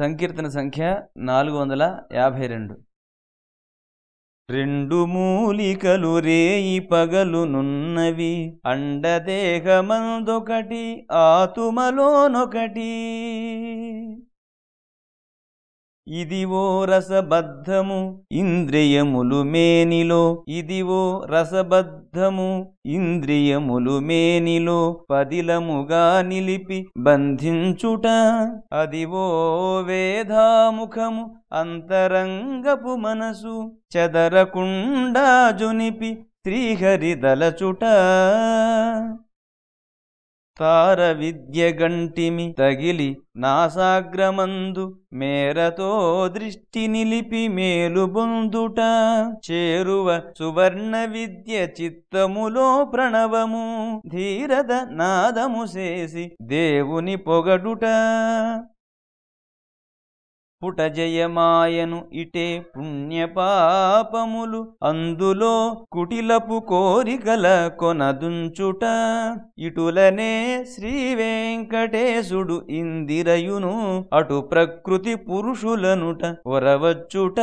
సంకీర్తన సంఖ్య నాలుగు వందల యాభై రెండు. రెండు మూలికలు రేయి పగలునున్నవి అండదేహమందొకటి ఆతుమలోనొకటి. ఇదివో రసబద్ధము ఇంద్రియములు మేనిలో ఇదివో రసబద్ధము ఇంద్రియములు మేనిలో పదిలముగా నిలిపి బంధించుట అదివో వేధాముఖము అంతరంగపు మనసు చెదరకుండా జునిపి శ్రీహరిదలచుట తార విద్య గంటిమి తగిలి నాసాగ్రమందు మేరతో దృష్టి నిలిపి మేలు బొందుట చేరువ సువర్ణ విద్య చిత్తములో ప్రణవము ధీరద నాదము చేసి దేవుని పొగడుట. పుటజయమాయను ఇటే పుణ్యపాపములు అందులో కుటిలపు కోరికల కొనదుంచుట. ఇటులనే శ్రీ వెంకటేశుడు ఇందిరయును అటు ప్రకృతి పురుషులనుట ఒరవచ్చుట